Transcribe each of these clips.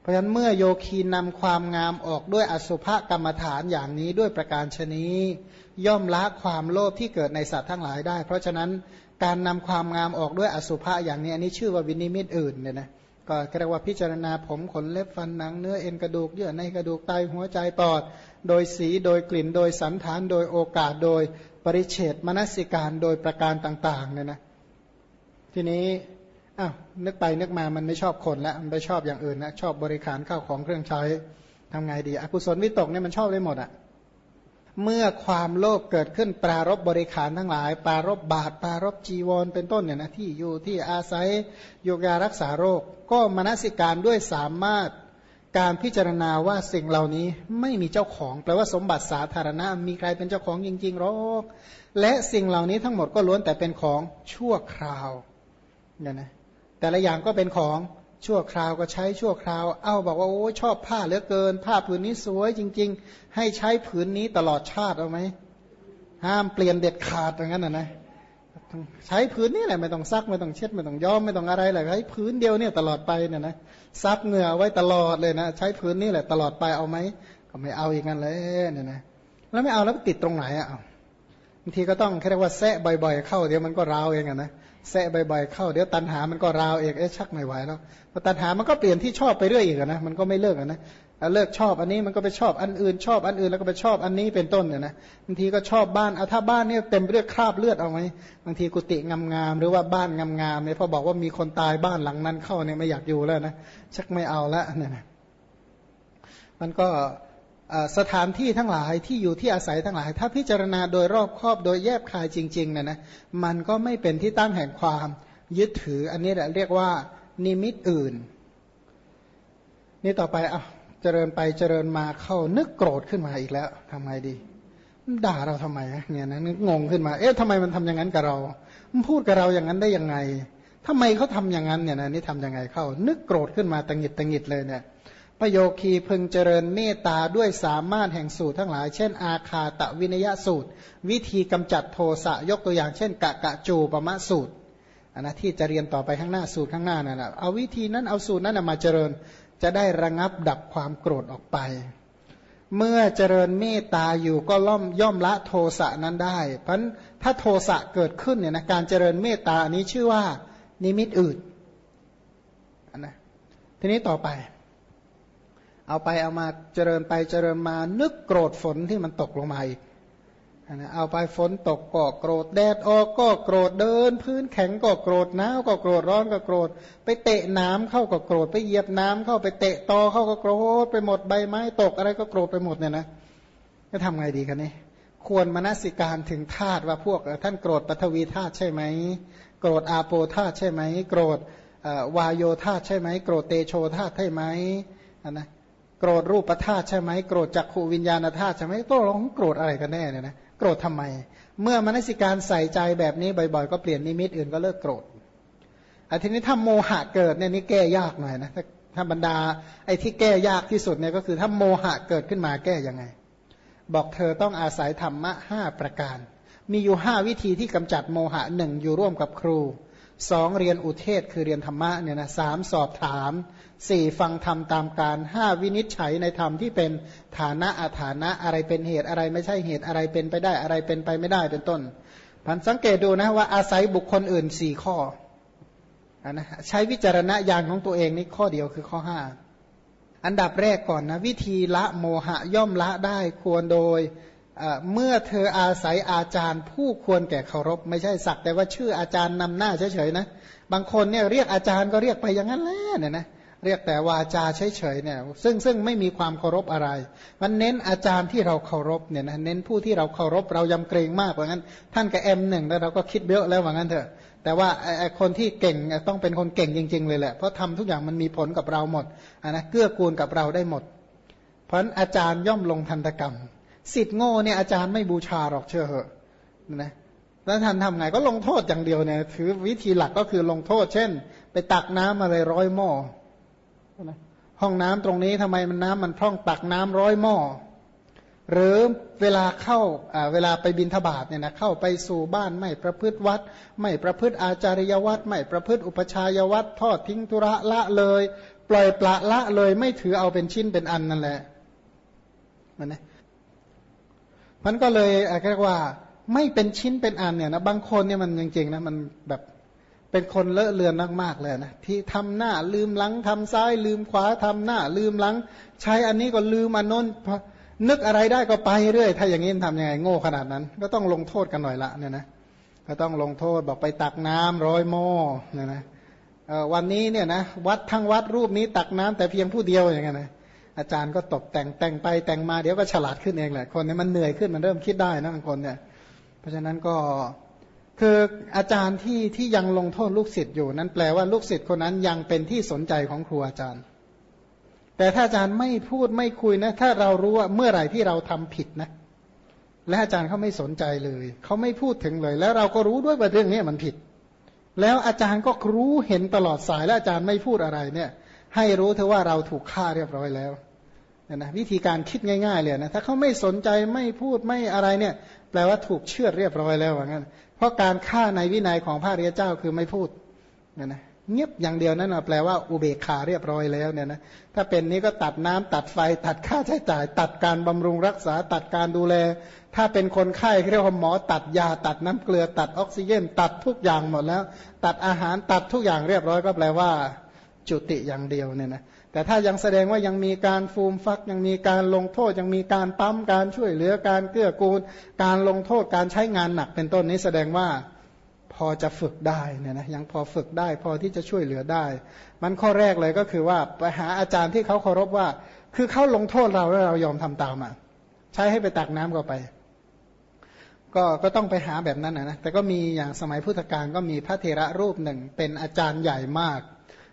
เพราะฉะนั้นเมื่อโยคีนำความงามออกด้วยอสุภกรรมฐานอย่างนี้ด้วยประการชนีย่อมละความโลภที่เกิดในสัตว์ทั้งหลายได้ เพราะฉะนั้นการนำความงามออกด้วยอสุภะอย่างนี้อันนี้ชื่อว่าวินิมิตอื่นเนี่ยนะก็เรียกว่าพิจารณาผมขนเล็บฟันหนังเนื้อเอ็นกระดูกเยื่อในกระดูกไตหัวใจปอด โดยสีโดยกลิ่นโดยสันฐานโดยโอกาสโดยปริเฉดมนสิการโดยประการต่างๆเนี่ยนะทีนี้ อ้าวนึกไปนึกมามันไม่ชอบคนแล้วมันไปชอบอย่างอื่นนะชอบบริการข้าวของเครื่องใช้ทำไงดีอกุศลวิตกเนี่ยมันชอบได้หมดอะ่ะเมื่อความโลภเกิดขึ้นปรารบบริขารทั้งหลาย ปรารบบาทปรารบจีวรเป็นต้นเนี่ยนะที่อยู่ที่อาศัยโยการักษาโรค ก็มนสิการด้วยสามารถการพิจารณาว่าสิ่งเหล่านี้ไม่มีเจ้าของแปลว่าสมบัติสาธารณะ มีใครเป็นเจ้าของจริงๆหรอกและสิ่งเหล่านี้ทั้งหมดก็ล้วนแต่เป็นของชั่วคราวเนี่ยนะ แต่ละอย่างก็เป็นของชั่วคราวก็ใช้ชั่วคราว เอ้าบอกว่าโอ้ชอบผ้าเหลือเกิน ผ้าผืนนี้สวยจริง ๆ ให้ใช้ผืนนี้ตลอดชาติเอาไหมห้ามเปลี่ยนเด็ดขาดอย่างนั้นนะนะใช้ผืนนี้แหละไม่ต้องซักไม่ต้องเช็ดไม่ต้องย้อมไม่ต้องอะไรเลยใช้ผืนเดียวเนี่ยตลอดไปเนี่ยนะซับเหงื่อไว้ตลอดเลยนะใช้ผืนนี้แหละตลอดไปเอาไหมก็ไม่เอาอีกงั้นเลยเนี่ยนะแล้วไม่เอาแล้วติดตรงไหนอะ บางทีก็ต้องเรียกว่าแซะบ่อย ๆ เข้าเดี๋ยวมันก็ราวเองอะนะแซะบ่อยๆเข้าเดี๋ยวตันหามันก็ราวเองเอ๊ะชักไม่ไหวแล้วพอตันหามันก็เปลี่ยนที่ชอบไปเรื่อยอีกนะมันก็ไม่เลิกอะนะเลิกชอบอันนี้มันก็ไปชอบอันอื่นชอบอันอื่นแล้วก็ไปชอบอันนี้เป็นต้นเนี่ยนะบางทีก็ชอบบ้านเอาถ้าบ้านเนี่ยเต็มไปด้วยคราบเลือดเอาไหมบางทีกุฏิงามๆหรือว่าบ้านงามๆเนี่ยพอบอกว่ามีคนตายบ้านหลังนั้นเข้าเนี่ยไม่อยากอยู่แล้วนะชักไม่เอาละเนี่ยนะมันก็ สถานที่ทั้งหลายที่อยู่ที่อาศัยทั้งหลาย ถ้าพิจารณาโดยรอบครอบโดยแยบคายจริงๆเนี่ยนะมันก็ไม่เป็นที่ตั้งแห่งความยึดถือ อันนี้แหละเรียกว่า นิมิตอื่น นี่ต่อไปอะเจริญไปเจริญมาเข้านึกโกรธขึ้นมาอีกแล้วทำไงดี ด่าเราทำไมเนี่ยนะนึกงงขึ้นมา เอ๊ะทำไมมันทำอย่างนั้นกับเรา มันพูดกับเราอย่างนั้นได้ยังไงทำไมเขาทำอย่างนั้นเนี่ยนะนี่ทำยังไงเข้า นึกโกรธขึ้นมาตังหิดตังหิดเลยเนี่ย ประโยคีพึงเจริญเมตตาด้วยสามารถแห่งสูตรทั้งหลาย เช่น อาคาตะวินยสูตร วิธีกำจัดโทสะยกตัวอย่างเช่น กะกะจูปมะสูตรอันนะที่จะเรียนต่อไปข้างหน้าสูตรข้างหน้านั่นแหละเอาวิธีนั้นเอาสูตรนั้นมาเจริญจะได้ระงับดับความโกรธออกไป เมื่อเจริญเมตตาอยู่ก็ล่อมย่อมละโทสะนั้นได้ เพราะถ้าโทสะเกิดขึ้นเนี่ยนะการเจริญเมตตาอันนี้ชื่อว่านิมิตอื่นอันนะทีนี้ต่อไป เอาไปเอามาเจริญไปเจริญมานึกโกรธฝนที่มันตกลงมาอีกเอาไปฝนตกก็โกรธแดดออกก็โกรธเดิน พื้นแข็งก็โกรธหนาวก็โกรธร้อนก็โกรธ ไปเตะน้ำเข้าก็โกรธไปเหยียบน้ำเข้าไปเตะตอเข้าก็โกรธไปหมดใบไม้ตกอะไรก็โกรธไปหมดเนี่ยนะจะทำไงดีกันนี่ควรมนสิการถึงธาตุว่าพวกท่านโกรธปฐวีธาตุใช่ไหมโกรธอาโปธาตุใช่ไหมโกรธวายโยธาตุใช่ไหมโกรธเตโชธาตุใช่ไหมนะ โกรธรูปธาตุใช่ไหมโกรธจักขูวิญญาณธาตุใช่ไหมก็ร้องโกรธอะไรกันแน่เนี่ยนะโกรธทำไม เมื่อมนสิการใส่ใจแบบนี้บ่อยๆ ก็เปลี่ยนนิมิตอื่นก็เลิกโกรธอันทีนี้ถ้าโมหะเกิดเนี่ยนี่แก้ยากหน่อยนะถ้าถ้าบรรดาไอ้ที่แก้ยากที่สุดเนี่ยก็คือถ้าโมหะเกิดขึ้นมาแก้ยังไง บอกเธอต้องอาศัยธรรมะห้าประการ มีอยู่ห้าวิธีที่กำจัดโมหะหนึ่งอยู่ร่วมกับครู สองเรียนอุเทศคือเรียนธรรมะเนี่ยนะสามสอบถามสี่ฟังธรรมตามการห้าวินิจฉัยในธรรมที่เป็นฐานะอาฐานะอะไรเป็นเหตุอะไรไม่ใช่เหตุอะไรเป็นไปได้อะไรเป็นไปไม่ได้เป็นต้นพันสังเกตดูนะว่าอาศัยบุคคลอื่นสี่ข้อนะใช้วิจารณญาณของตัวเองนี่ข้อเดียวคือข้อห้าอันดับแรกก่อนนะวิธีละโมหะย่อมละได้ควรโดย เมื่อเธออาศัยอาจารย์ผู้ควรแก่เคารพ ไม่ใช่สักแต่ว่าชื่ออาจารย์นำหน้าเฉยๆนะ บางคนเนี่ยเรียกอาจารย์ก็เรียกไปอย่างนั้นแหละเนี่ยนะเรียกแต่วาจาเฉยๆเนี่ยซึ่งซึ่งไม่มีความเคารพอะไร มันเน้นอาจารย์ที่เราเคารพเนี่ยนะเน้นผู้ที่เราเคารพเรายำเกรงมากว่างั้น ท่านกับเอ็มหนึ่งแล้วเราก็คิดเยอะแล้วว่างั้นเถอะ แต่ว่าคนที่เก่งต้องเป็นคนเก่งจริง ๆ เลยแหละเพราะทำทุกอย่างมันมีผลกับเราหมดนะเกื้อกูลกับเราได้หมด เพราะอาจารย์ย่อมลงทันตกรรม สิทธิ์โง่เนี่ยอาจารย์ไม่บูชาหรอกเชื่อเหอะนะแล้วท่านทำไงก็ลงโทษอย่างเดียวเนี่ยถือวิธีหลักก็คือลงโทษ เช่น ไปตักน้ำมาเลยร้อยหม้อห้องน้ำตรงนี้ทำไมมันน้ำมันพร่องตักน้ำร้อยหม้อหรือเวลาเข้าเวลาไปบินทบาทเนี่ยนะเข้าไปสู่บ้านไม่ประพฤติวัด ไม่ประพฤติอาจาริยวัดไม่ประพฤติอุปชายวัดทอดทิ้งธุระละเลย ปล่อยปละละเลยไม่ถือเอาเป็นชิ้นเป็นอันนั่นแหละมันนะ มันก็เลยเรียกว่าไม่เป็นชิ้นเป็นอันเนี่ยนะบางคนเนี่ยมันจริงๆนะมันแบบเป็นคนเลอะเลือนมากๆเลยนะที่ทำหน้าลืมหลังทำซ้ายลืมขวาทำหน้า ลืมหลัง ใช้อันนี้ก็ลืมอันน้นนึกอะไรได้ก็ไปเรื่อยถ้าอย่างนี้ทำยังไงโง่ขนาดนั้น ก็ต้องลงโทษกันหน่อยละเนี่ยนะก็ต้องลงโทษบอกไปตักน้ำร้อยหม้อเนี่ยนะวันนี้เนี่ยนะวัดทั้งวัดรูปนี้ตักน้ำแต่เพียงผู้เดียวอย่างเงี้ยนะ อาจารย์ก็ตกแต่งแต่งไปแต่งมาเดี๋ยวก็ฉลาดขึ้นเองแหละคนนี้มันเหนื่อยขึ้นมันเริ่มคิดได้นะบางคนเนี่ย เพราะฉะนั้นก็คืออาจารย์ที่ที่ยังลงโทษลูกศิษย์อยู่ นั้นแปลว่าลูกศิษย์คนนั้นยังเป็นที่สนใจของครูอาจารย์ แต่ถ้าอาจารย์ไม่พูดไม่คุยนะ ถ้าเรารู้ว่าเมื่อไหร่ที่เราทำผิดนะ และอาจารย์เขาไม่สนใจเลยเขาไม่พูดถึงเลย แล้วเราก็รู้ด้วยว่าเรื่องนี้มันผิด แล้วอาจารย์ก็รู้เห็นตลอดสายและอาจารย์ไม่พูดอะไรเนี่ย ให้รู้เถอะว่าเราถูกฆ่าเรียบร้อยแล้ว นะวิธีการคิดง่าย ๆ เลยนะถ้าเขาไม่สนใจไม่พูดไม่อะไรเนี่ย แปลว่าถูกเชื่อเรียบร้อยแล้วว่างั้น เพราะการฆ่าในวินัยของพระริยเจ้าคือไม่พูดเนี่ยนะเงียบอย่างเดียวนั่นแปลว่าอุเบกขาเรียบร้อยแล้วเนี่ยนะถ้าเป็นนี้ก็ตัดน้ำตัดไฟ ตัดค่าใช้จ่าย ตัดการบำรุงรักษา ตัดการดูแล ถ้าเป็นคนไข้เรียกว่าหมอตัดยาตัดน้ำเกลือ ตัดออกซิเจน ตัดทุกอย่างหมดแล้ว ตัดอาหารตัดทุกอย่างเรียบร้อยก็แปลว่า จุติอย่างเดียวเนี่ยนะ แต่ถ้ายังแสดงว่ายังมีการฟูมฟัก ยังมีการลงโทษ ยังมีการปั๊มการช่วยเหลือการเกื้อกูล การลงโทษการใช้งานหนักเป็นต้นนี้แสดงว่าพอจะฝึกได้เนี่ยนะยังพอฝึกได้ พอที่จะช่วยเหลือได้ มันข้อแรกเลยก็คือว่าไปหาอาจารย์ที่เขาเคารพว่า คือเขาลงโทษเราแล้วเรายอมทำตามอะใช้ให้ไปตักน้ำก็ไป ก็ก็ต้องไปหาแบบนั้นนะแต่ก็มีอย่างสมัยพุทธกาลก็มีพระเทระรูปหนึ่ง เป็นอาจารย์ใหญ่มาก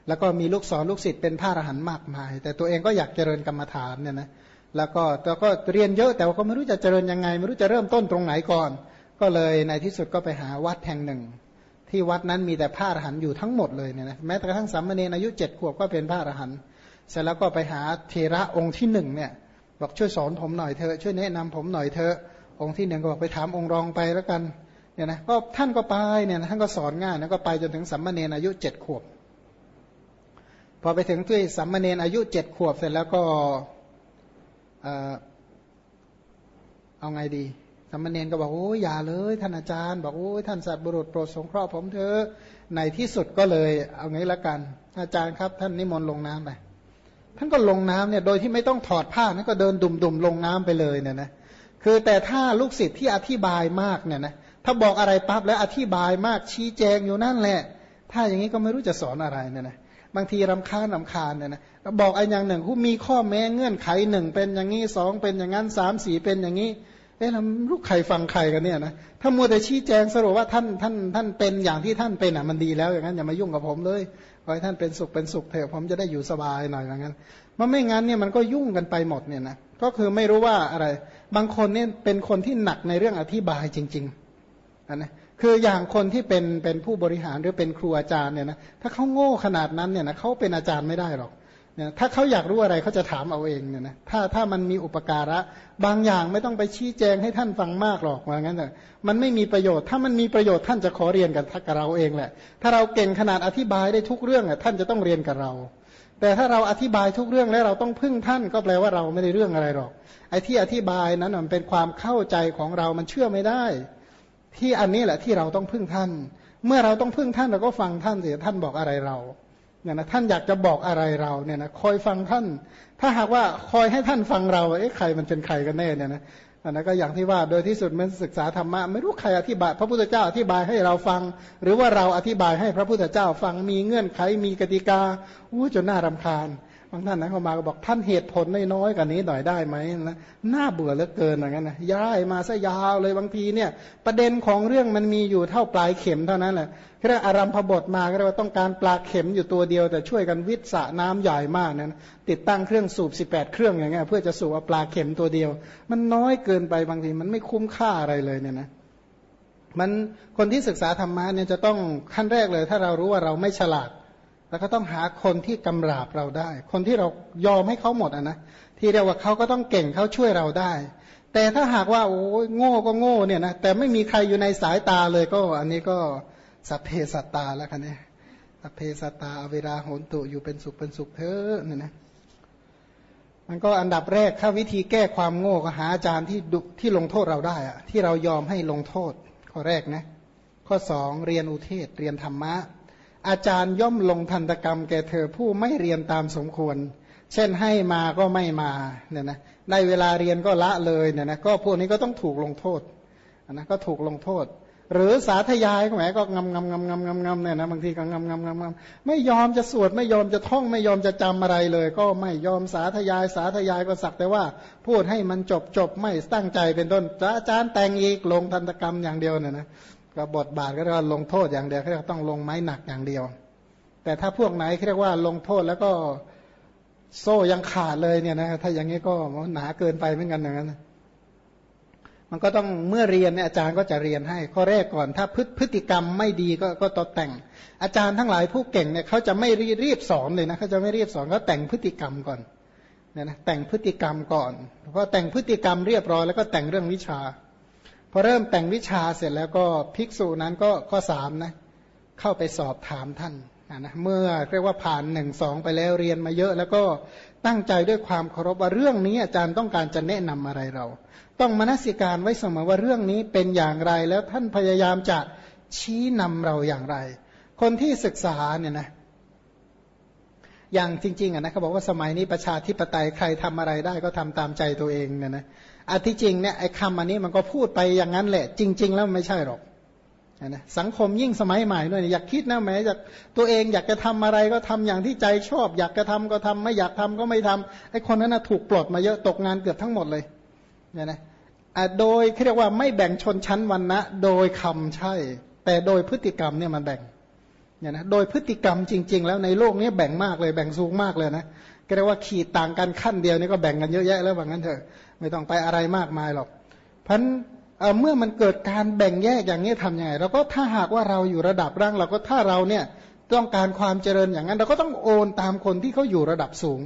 แล้วก็มีลูกสอนลูกศิษย์เป็นพระอรหันต์มากมาย แต่ตัวเองก็อยากเจริญกรรมฐานเนี่ยนะแล้วก็แต่ก็เรียนเยอะแต่ว่าก็ไม่รู้จะเจริญยังไง ไม่รู้จะเริ่มต้นตรงไหนก่อน ก็เลยในที่สุดก็ไปหาวัดแห่งหนึ่ง ที่วัดนั้นมีแต่พระอรหันต์อยู่ทั้งหมดเลยเนี่ยนะแม้กระทั่งสามเณรอายุเจ็ดขวบก็เป็นพระอรหันต์เสร็จแล้วก็ไปหาเทระองค์ที่หนึ่งเนี่ยบอกช่วยสอนผมหน่อยเธอช่วยแนะนำผมหน่อยเธอองค์ที่หนึ่งก็บอกไปถามองค์รองไปแล้วกันเนี่ยนะก็ท่านก็ไปเนี่ยท่านก็สอนง่ายนะก็ไปจนถึงสัมมาเนรอายุเจ็ดขวบ พอไปถึงที่สัมมาเนนอายุเจ็ดขวบเสร็จแล้วก็เอาไงดีสัมมาเนนก็บอกโอ้ยอย่าเลยท่านอาจารย์บอกโอ้ยท่านสัตว์บุรุษโปรดสงเคราะห์ผมเถอะในที่สุดก็เลยเอางี้ละกัน อาจารย์ครับ ท่านนิมนต์ลงน้ำไปท่านก็ลงน้ำเนี่ยโดยที่ไม่ต้องถอดผ้านั่นก็เดินดุ่มๆลงน้ำไปเลยเนี่ยนะคือแต่ถ้าลูกศิษย์ที่อธิบายมากเนี่ยนะถ้าบอกอะไรปั๊บแล้วอธิบายมากชี้แจงอยู่นั่นแหละ ถ้าอย่างนี้ก็ไม่รู้จะสอนอะไรเนี่ยนะ บางทีรำคาญรำคาญเนี่ยนะบอกไอ้อย่างหนึ่งผู้มีข้อแม้เงื่อนไขหนึ่งเป็นอย่างนี้สองเป็นอย่างนั้นสามสี่เป็นอย่างนี้เอ๊ะลูกใครฟังใครกันเนี่ยนะถ้ามัวแต่ชี้แจงสรุปว่าท่านท่านท่านเป็นอย่างที่ท่านเป็นอะมันดีแล้วอย่างนั้นอย่ามายุ่งกับผมเลยขอให้ท่านเป็นสุขเป็นสุขเถอะผมจะได้อยู่สบายหน่อยอย่างนั้นมันไม่งั้นเนี่ยมันก็ยุ่งกันไปหมดเนี่ยนะก็คือไม่รู้ว่าอะไร บางคนเนี่ยเป็นคนที่หนักในเรื่องอธิบายจริงๆนะ คืออย่างคนที่เป็นเป็นผู้บริหารหรือเป็นครูอาจารย์เนี่ยนะถ้าเขาโง่ขนาดนั้นเนี่ยนะเขาเป็นอาจารย์ไม่ได้หรอกเนี่ยถ้าเขาอยากรู้อะไรเขาจะถามเอาเองเนี่ยนะถ้าถ้ามันมีอุปการะบางอย่างไม่ต้องไปชี้แจงให้ท่านฟังมากหรอกว่างั้นแต่มันไม่มีประโยชน์ ถ้ามันมีประโยชน์ท่านจะขอเรียนกับกับเราเองแหละ ถ้าเราเก่งขนาดอธิบายได้ทุกเรื่องอะท่านจะต้องเรียนกับเรา แต่ถ้าเราอธิบายทุกเรื่องแล้วเราต้องพึ่งท่านก็แปลว่าเราไม่ได้เรื่องอะไรหรอกไอ้ที่อธิบายนั้นมันเป็นความเข้าใจของเรามันเชื่อไม่ได้ ที่อันนี้แหละที่เราต้องพึ่งท่าน เมื่อเราต้องพึ่งท่านเราก็ฟังท่านเสียท่านบอกอะไรเราเนี่ยนะท่านอยากจะบอกอะไรเราเนี่ยนะคอยฟังท่าน ถ้าหากว่าคอยให้ท่านฟังเราเอ๊ะใครมันเป็นใครกันแน่เนี่ยนะอันนั้นก็อย่างที่ว่าโดยที่สุดมันศึกษาธรรมะไม่รู้ใครอธิบาย พระพุทธเจ้าอธิบายให้เราฟัง หรือว่าเราอธิบายให้พระพุทธเจ้าฟังมีเงื่อนไขมีกติกาอู้จนน่ารำคาญางท่านนะเขามาก็บอกท่านเหตุผลน้อยๆกว่านี้หน่อยได้ไหมนะน่าเบื่อเหลือเกินอย่างนั้นนะย้ายมาซะยาวเลยบางทีเนี่ย ประเด็นของเรื่องมันมีอยู่เท่าปลายเข็มเท่านั้นแหละเรียกอารัมพบทมาก็เรียกว่าต้องการปลาเข็มอยู่ตัวเดียว แต่ช่วยกันวิทย์สะน้ำใหญ่มากนั้นติดตั้งเครื่องสูบ 18 เครื่องอย่างเงี้ยเพื่อจะสูบปลาเข็มตัวเดียว มันน้อยเกินไปบางทีมันไม่คุ้มค่าอะไรเลยเนี่ยนะมันคนที่ศึกษาธรรมะเนี่ยจะต้องขั้นแรกเลย ถ้าเรารู้ว่าเราไม่ฉลาด แล้วก็ต้องหาคนที่กำราบเราได้ คนที่เรายอมให้เขาหมดอะนะที่เรียกว่าเขาก็ต้องเก่งเขาช่วยเราได้ แต่ถ้าหากว่าโอ้โง่ก็โง่เนี่ยนะแต่ไม่มีใครอยู่ในสายตาเลยก็ อันนี้ก็สัพเพสัตตาแล้วคันนี้อเพสตาอเวราโหนตุอยู่เป็นสุขเป็นสุขเถอะเนี่ยนะมันก็อันดับแรกถ้าวิธีแก้ความโง่ก็หาอาจารย์ที่ดุที่ลงโทษเราได้อะที่เรายอมให้ลงโทษข้อแรกนะข้อสองเรียนอุเทศเรียนธรรมะ อาจารย์ย่อมลงทันตกรรมแก่เธอผู้ไม่เรียนตามสมควร เช่นให้มาก็ไม่มาเนี่ยนะได้เวลาเรียนก็ละเลยเนี่ยนะก็พวกนี้ก็ต้องถูกลงโทษนะก็ถูกลงโทษ หรือสาธยายแหมก็งำงำงำงำงำงำเนี่ยนะบางทีก็งำงำงำงำไม่ยอมจะสวดไม่ยอมจะท่องไม่ยอมจะจำอะไรเลย ก็ไม่ยอมสาธยายสาธยายก็สักแต่ว่า พูดให้มันจบจบไม่ตั้งใจเป็นต้นอาจารย์แต่งอีกลงทันตกรรมอย่างเดียวเนี่ยนะ ก็บทบาทก็เรียกว่าลงโทษอย่างเดียวเขาเรียกต้องลงไม้หนักอย่างเดียว แต่ถ้าพวกไหนเรียกว่าลงโทษแล้วก็โซ่ยังขาดเลยเนี่ยนะถ้าอย่างนี้ก็หนาเกินไปเหมือนกันอย่างนั้นมันก็ต้องเมื่อเรียนเนี่ยอาจารย์ก็จะเรียนให้ ข้อแรกก่อนถ้าพฤพฤติกรรมไม่ดีก็ก็ตแต่ง อาจารย์ทั้งหลายผู้เก่งเนี่ยเขาจะไม่รีบสอนเลยนะเขาจะไม่รีบสอนเขาแต่งพฤติกรรมก่อนเนี่ยนะแต่งพฤติกรรมก่อนพอแต่งพฤติกรรมเรียบร้อยแล้วก็แต่งเรื่องวิชา พอเริ่มแต่งวิชาเสร็จแล้วก็ภิกษุนั้นก็ข้อสามนะเข้าไปสอบถามท่านนะเมื่อเรียกว่าผ่านหนึ่งสองไปแล้วเรียนมาเยอะ แล้วก็ตั้งใจด้วยความเคารพว่าเรื่องนี้อาจารย์ต้องการจะแนะนำอะไรเรา ต้องมนสิการไว้เสมอว่าเรื่องนี้เป็นอย่างไรแล้วท่านพยายามจะชี้นำเราอย่างไร คนที่ศึกษาเนี่ยนะอย่างจริงๆอะนะเขาบอกว่าสมัยนี้ประชาธิปไตยใครทำอะไรได้ก็ทำตามใจตัวเองเนี่ยนะ อันที่จริงเนี่ยไอ้คำอันนี้มันก็พูดไปอย่างนั้นแหละ จริง ๆ แล้วไม่ใช่หรอกนะสังคมยิ่งสมัยใหม่ด้วยอยากคิดนะแม้อยากตัวเองอยากจะทำอะไรก็ทำอย่างที่ใจชอบ อยากจะทำก็ทำไม่อยากทำก็ไม่ทำไอ้คนนั้นนะถูกปลดมาเยอะตกงานเกือบทั้งหมดเลยเนี่ยนะโดยเรียกว่าไม่แบ่งชนชั้นวันนะโดยคำใช่ แต่โดยพฤติกรรมเนี่ยมันแบ่งเนี่ยนะโดยพฤติกรรมจริง ๆ แล้วในโลกนี้แบ่งมากเลยแบ่งสูงมากเลยนะก็เรียกว่าขีดต่างกันขั้นเดียวนี่ก็แบ่งกันเยอะแยะแล้วว่างั้นเถอะ ไม่ต้องไปอะไรมากมายหรอกเพราะเมื่อมันเกิดการแบ่งแยกอย่างนี้ทำยังไงเราก็ถ้าหากว่าเราอยู่ระดับร่างเราก็ถ้าเราเนี่ยต้องการความเจริญอย่างนั้น เราก็ต้องโอนตามคนที่เขาอยู่ระดับสูง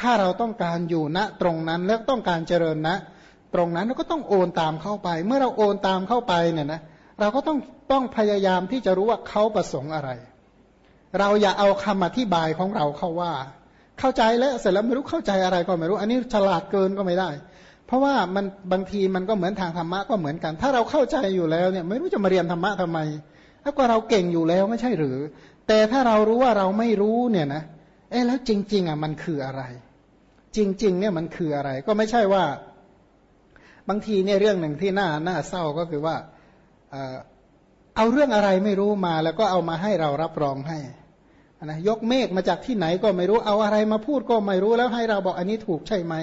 ถ้าเราต้องการอยู่ณตรงนั้นแล้วต้องการเจริญนะตรงนั้นเราก็ต้องโอนตามเข้าไป เมื่อเราโอนตามเข้าไปเนี่ยนะเราก็ต้องต้องพยายามที่จะรู้ว่าเขาประสงค์อะไร เราอย่าเอาคำอธิบายของเราเข้าว่า เข้าใจแล้วเสร็จแล้วไม่รู้เข้าใจอะไรก็ไม่รู้ อันนี้ฉลาดเกินก็ไม่ได้ เพราะว่ามันบางทีมันก็เหมือนทางธรรมะก็เหมือนกัน ถ้าเราเข้าใจอยู่แล้วเนี่ยไม่รู้จะมาเรียนธรรมะทำไมถ้าก็เราเก่งอยู่แล้วไม่ใช่หรือ แต่ถ้าเรารู้ว่าเราไม่รู้เนี่ยนะเอ๊แล้วจริง ๆอะมันคืออะไร จริง ๆ เนี่ยมันคืออะไร ก็ไม่ใช่ว่า บางทีเนี่ยเรื่องหนึ่งที่น่าน่าเศร้าก็คือว่าเอาเรื่องอะไรไม่รู้มาแล้วก็เอามาให้เรารับรองให้นะยกเมฆมาจากที่ไหนก็ไม่รู้เอาอะไรมาพูดก็ไม่รู้แล้วให้เราบอกอันนี้ถูกใช่ไหม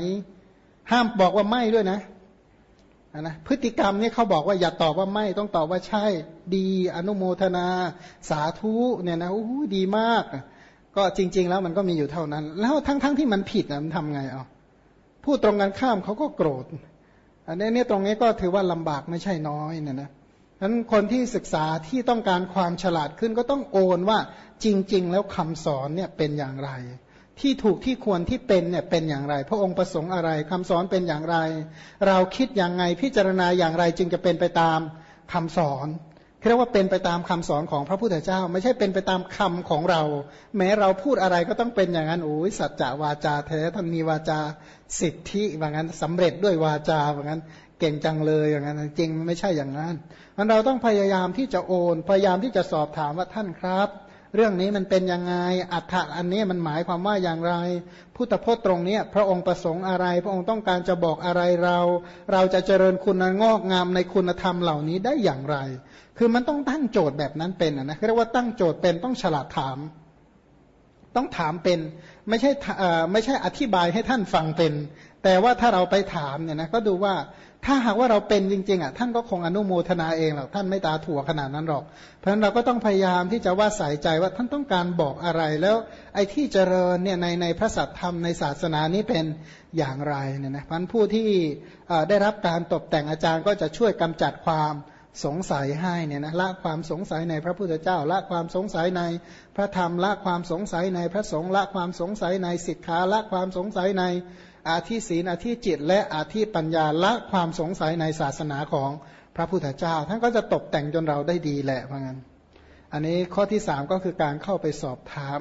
ห้ามบอกว่าไม่ด้วยนะนะพฤติกรรมนี่เขาบอกว่าอย่าตอบว่าไม่ต้องตอบว่าใช่ ดีอนุโมทนา สาธุเนี่ยนะโอ้ดีมาก ก็จริง ๆ แล้วมันก็มีอยู่เท่านั้น แล้วทั้งๆทที่มันผิดนะมันทำไงเอาพูดตรงกันข้ามเขาก็โกรธ อันนี้เนี่ยตรงนี้ก็ถือว่าลำบากไม่ใช่น้อยเนี่ยนะฉะนั้นคนที่ศึกษาที่ต้องการความฉลาดขึ้นก็ต้องโอนว่าจริง ๆ แล้วคำสอนเนี่ยเป็นอย่างไร ที่ถูกที่ควรที่เป็นเนี่ยเป็นอย่างไร พระองค์ประสงค์อะไรคำสอนเป็นอย่างไร เราคิดอย่างไงพิจารณาอย่างไรจึงจะเป็นไปตามคำสอนเรียกว่าเป็นไปตามคำสอนของพระพุทธเจ้า ไม่ใช่เป็นไปตามคำของเรา แม้เราพูดอะไรก็ต้องเป็นอย่างนั้นโอ้ยสัจจะวาจาแท้ท่านมีวาจาสิทธิว่างั้นสำเร็จด้วยวาจาว่างั้นเก่งจังเลยอย่างนั้นจริงไม่ใช่อย่างนั้นมันเราต้องพยายามที่จะโอนพยายามที่จะสอบถามว่าท่านครับ เรื่องนี้มันเป็นยังไงอัฏฐะอันนี้มันหมายความว่าอย่างไร พุทธพจน์ตรงนี้พระองค์ประสงค์อะไร พระองค์ต้องการจะบอกอะไรเรา เราจะเจริญคุณงอกงามในคุณธรรมเหล่านี้ได้อย่างไร คือมันต้องตั้งโจทย์แบบนั้นเป็นนะเรียกว่าตั้งโจทย์เป็นต้องฉลาดถาม ต้องถามเป็น ไม่ใช่ไม่ใช่อธิบายให้ท่านฟังเป็น แต่ว่าถ้าเราไปถามเนี่ยนะก็ดูว่าถ้าหากว่าเราเป็นจริงๆอะท่านก็คงอนุโมทนาเองหรอกท่านไม่ตาถั่วขนาดนั้นหรอก เพราะฉะนั้นเราก็ต้องพยายามที่จะว่าใส่ใจว่าท่านต้องการบอกอะไรแล้ว ไอ้ที่เจริญเนี่ยในในพระสัทธรรมในศาสนานี้เป็นอย่างไรเนี่ยนะพันผู้ที่ได้รับการตกแต่งอาจารย์ก็จะช่วยกำจัดความ สงสัยให้เนี่ยนะละความสงสัยในพระพุทธเจ้า ละความสงสัยในพระธรรมละความสงสัยในพระสงฆ์ละความสงสัยในสิกขาละความสงสัยในอาทิศีนอาทิจิต และอาทิปัญญาละความสงสัยในศาสนาของพระพุทธเจ้า ท่านก็จะตกแต่งจนเราได้ดีแหละเพราะงั้น อันนี้ข้อที่สามก็คือการเข้าไปสอบถาม